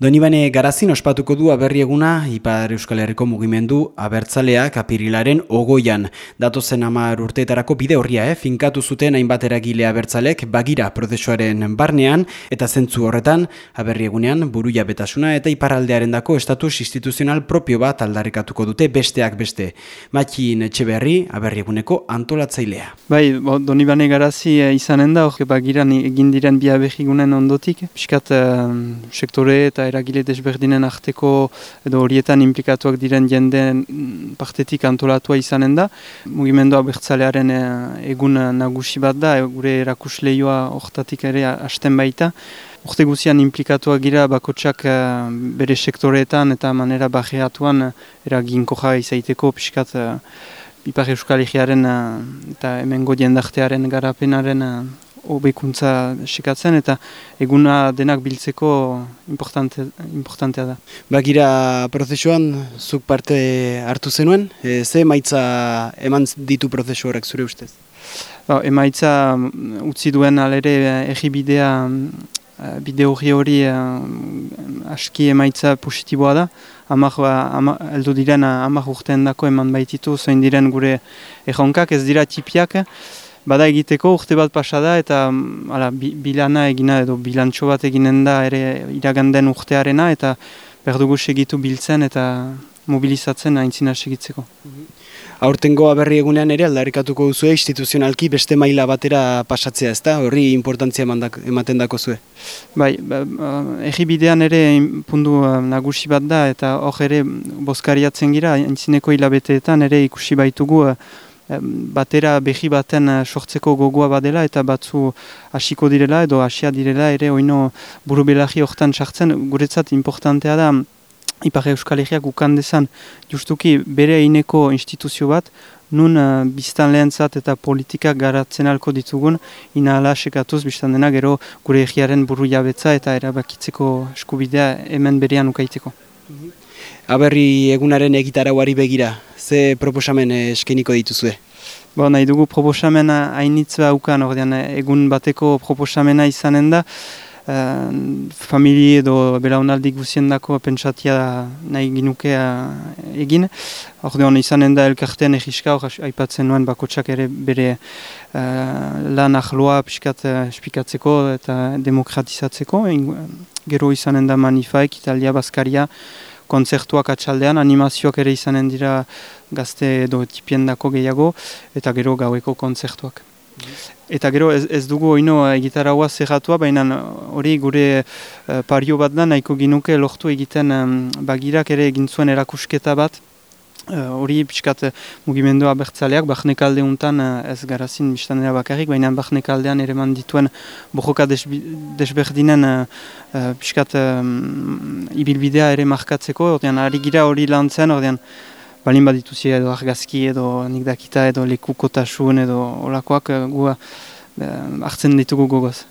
Donibane Garazin ospatuko du aberrieguna Ipar Euskal Herriko mugimendu abertzaleak apirilaren ogoian. Datozen amar urteetarako bide horria, eh? finkatu zuten hainbat eragile abertzalek bagira prozesuaren barnean eta zentzu horretan aberriegunean buru jabetasuna eta iparaldearen dako estatus instituzional propio bat aldarrikatuko dute besteak beste. Makin Etxeberri aberrieguneko antolatzailea. Bai, bo, Donibane Garazi e, izanen da, hor bagiran egin diren bi aberriegunen ondotik. Piskat uh, sektore eta eragile desberdinen arteko edo horietan implikatuak diren jendeen partetik antolatua izanen da. Mugimendua bertzalearen eh, egun nagusi bat da, gure erakusleioa hortatik ere hasten baita. Urte guzian implikatuak gira bakotsak eh, bere sektoreetan eta manera bajeatuan eraginko jara izaiteko pixkat Ipar Euskal Egearen eta hemengo jendartearen garapenaren hobekuntza sekatzen eta eguna denak biltzeko importante, importantea da. Bagira prozesuan, zuk parte hartu zenuen, e, ze emaitza eman ditu prozesu horrek zure ustez? Ba, emaitza mm, utzi duen alere egibidea eh, bideo hori hori uh, aski emaitza positiboa da. Amak, ba, eldu diren amak urtean dako eman baititu, zoin diren gure erronkak, ez dira tipiak, bada egiteko urte bat pasada eta mm, ala, bilana egina edo bilantxo bat eginen da ere iraganden urtearena eta berdugu segitu biltzen eta mobilizatzen aintzina segitzeko. Mhm. Aurtengo aberri egunean ere aldarrikatuko duzu instituzionalki beste maila batera pasatzea ezta horri importantzia ematen dako zue? Bai, ba, ba, egibidean ere pundu uh, nagusi bat da eta hor ere bozkariatzen gira aintzineko hilabeteetan ere ikusi baitugu uh, batera behi baten eh, sortzeko gogoa badela eta batzu hasiko direla edo hasia direla ere oino buru belahi horretan sartzen guretzat importantea da Ipar Euskal Herriak ukan dezan justuki bere eineko instituzio bat nun uh, biztan lehentzat eta politika garatzen alko ditugun ina ala sekatuz biztan dena gero gure egiaren buru jabetza eta erabakitzeko eskubidea hemen berean ukaiteko. Mhm. Aberri egunaren egitarauari begira, ze proposamen eskeniko dituzue? Bo, nahi dugu proposamena hainitz ukan, ordean egun bateko proposamena izanen da, uh, famili edo belaunaldik guzien dako pentsatia nahi ginuke egin. Ordean izanen da elkartean egiska, aipatzen nuen bakotsak ere bere uh, lan ahloa piskat espikatzeko eta demokratizatzeko. Gero izanen da manifaik, Italia Baskaria, kontzertuak atxaldean, animazioak ere izanen dira gazte edo tipien dako gehiago, eta gero gaueko kontzertuak. Eta gero ez, ez dugu oino egitaraua zerratua, baina hori gure uh, pario bat da, nahiko ginuke lortu egiten um, bagirak ere egin zuen erakusketa bat, Eh, hori uh, pixkat uh, mugimendua bertzaleak, bahnekalde untan uh, ez garazin biztanera bakarrik, baina bahnekaldean ere dituen bojoka desberdinen uh, pixkat ibilbidea ere markatzeko, ordean ari gira hori lantzen, ordean balin bat dituzia edo argazki edo nik dakita edo lekukotasun edo olakoak gu uh, hartzen ditugu gogoz.